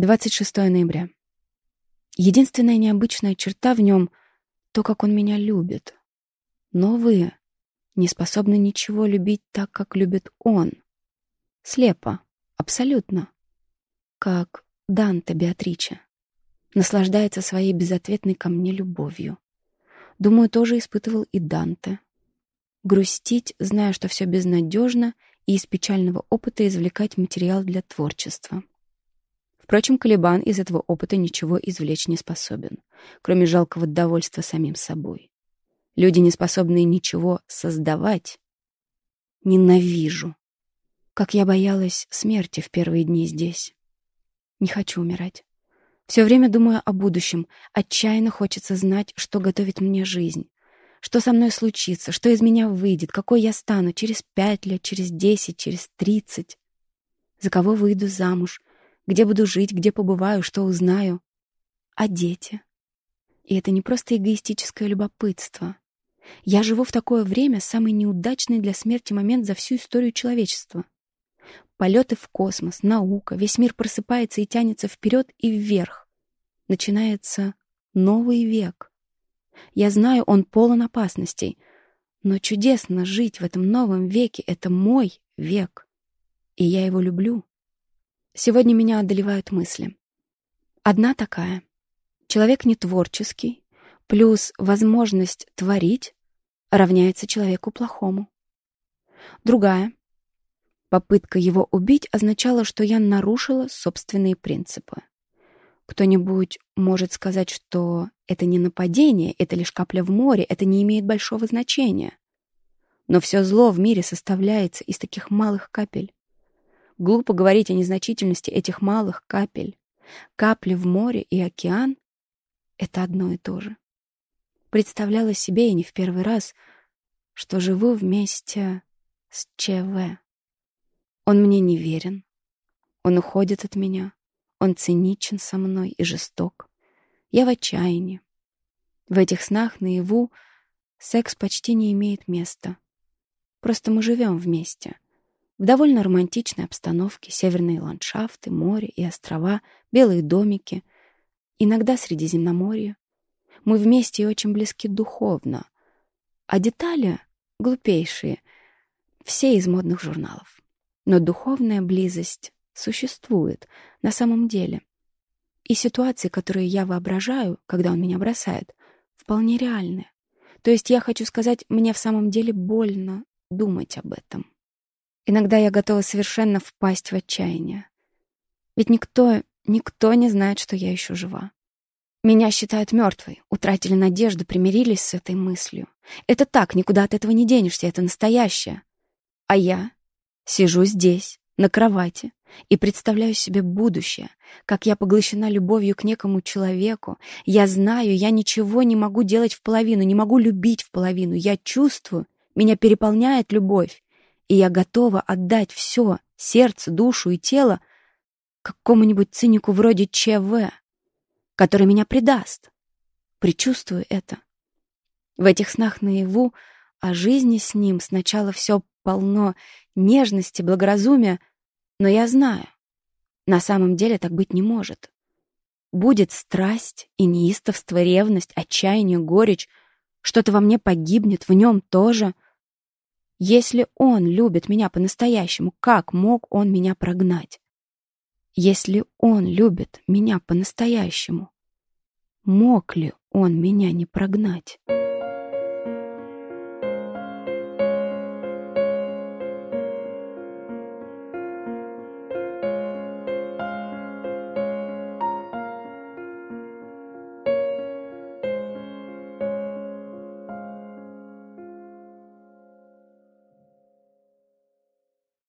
26 ноября. Единственная необычная черта в нем — то, как он меня любит. Но вы не способны ничего любить так, как любит он. Слепо, абсолютно. Как Данте Беатриче. Наслаждается своей безответной ко мне любовью. Думаю, тоже испытывал и Данте. Грустить, зная, что все безнадежно, и из печального опыта извлекать материал для творчества. Впрочем, Калибан из этого опыта ничего извлечь не способен, кроме жалкого довольства самим собой. Люди, не способные ничего создавать, ненавижу. Как я боялась смерти в первые дни здесь. Не хочу умирать. Все время думаю о будущем. Отчаянно хочется знать, что готовит мне жизнь. Что со мной случится, что из меня выйдет, какой я стану через пять лет, через десять, через тридцать. За кого выйду замуж, где буду жить, где побываю, что узнаю. А дети? И это не просто эгоистическое любопытство. Я живу в такое время, самый неудачный для смерти момент за всю историю человечества. Полеты в космос, наука, весь мир просыпается и тянется вперед и вверх. Начинается новый век. Я знаю, он полон опасностей, но чудесно жить в этом новом веке — это мой век, и я его люблю. Сегодня меня одолевают мысли. Одна такая. Человек не творческий, плюс возможность творить равняется человеку плохому. Другая. Попытка его убить означала, что я нарушила собственные принципы. Кто-нибудь может сказать, что это не нападение, это лишь капля в море, это не имеет большого значения. Но все зло в мире составляется из таких малых капель. Глупо говорить о незначительности этих малых капель. Капли в море и океан — это одно и то же. Представляла себе и не в первый раз, что живу вместе с ЧВ. Он мне не верен. Он уходит от меня. Он циничен со мной и жесток. Я в отчаянии. В этих снах наяву секс почти не имеет места. Просто мы живем вместе — в довольно романтичной обстановке северные ландшафты, море и острова, белые домики, иногда Средиземноморье. Мы вместе и очень близки духовно. А детали — глупейшие, все из модных журналов. Но духовная близость существует на самом деле. И ситуации, которые я воображаю, когда он меня бросает, вполне реальны. То есть я хочу сказать, мне в самом деле больно думать об этом. Иногда я готова совершенно впасть в отчаяние. Ведь никто, никто не знает, что я еще жива. Меня считают мертвой, утратили надежду, примирились с этой мыслью. Это так, никуда от этого не денешься, это настоящее. А я сижу здесь, на кровати, и представляю себе будущее, как я поглощена любовью к некому человеку. Я знаю, я ничего не могу делать в половину, не могу любить в половину. Я чувствую, меня переполняет любовь и я готова отдать все, сердце, душу и тело, какому-нибудь цинику вроде ЧВ, который меня предаст. Причувствую это. В этих снах наяву о жизни с ним сначала все полно нежности, благоразумия, но я знаю, на самом деле так быть не может. Будет страсть и неистовство, ревность, отчаяние, горечь, что-то во мне погибнет, в нем тоже — если он любит меня по-настоящему, как мог он меня прогнать? Если он любит меня по-настоящему, мог ли он меня не прогнать?